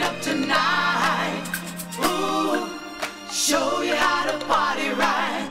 up tonight. Ooh, show you how to party right.